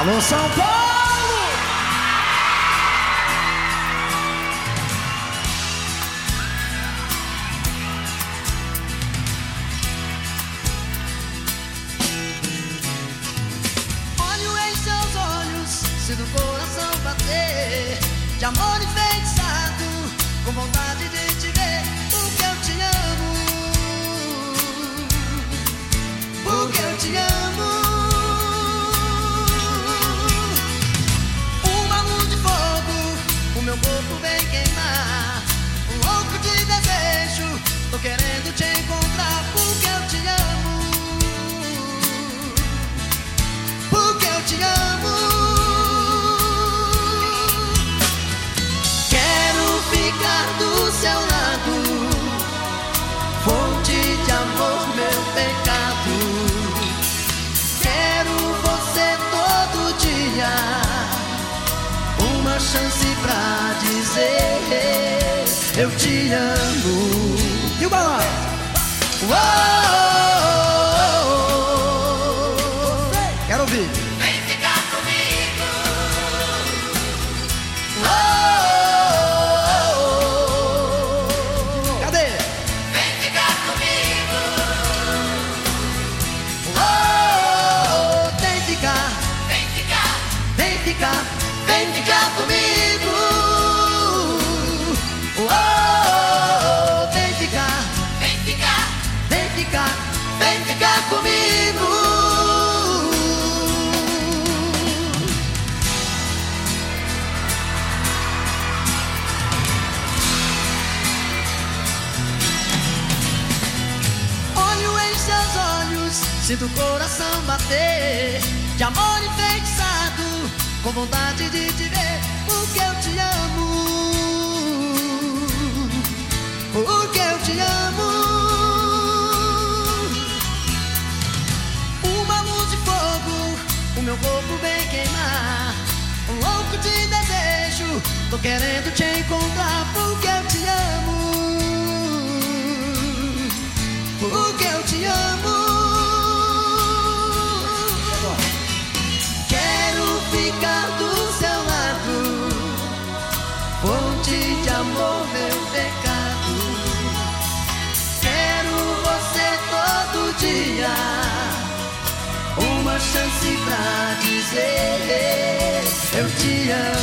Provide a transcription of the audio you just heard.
Alô, São Paulo! Olho em seus olhos, sinto o coração bater De amor enfeitiçado, meu corpo vem queimar Um louco de desejo, tô querendo te encontrar Porque eu te amo porque eu te amo. Quero ficar do seu lado, fonte de amor, meu pecado. Quero você todo dia, uma chance te amo. E o balão? Uou! Quero ouvir. Vem ficar comigo. Oh, Cadê? vem ficar comigo. Oh, vem ficar, vem ficar, vem ficar, vem ficar comigo. Sinto o coração bater De amor enfeitiçado, com vontade de te ver Porque eu te amo. Porque eu te amo. Uma luz de fogo, o meu corpo vem queimar Um louco de desejo, tô querendo te encontrar Porque eu te amo. Porque eu te amo. Eu te amo.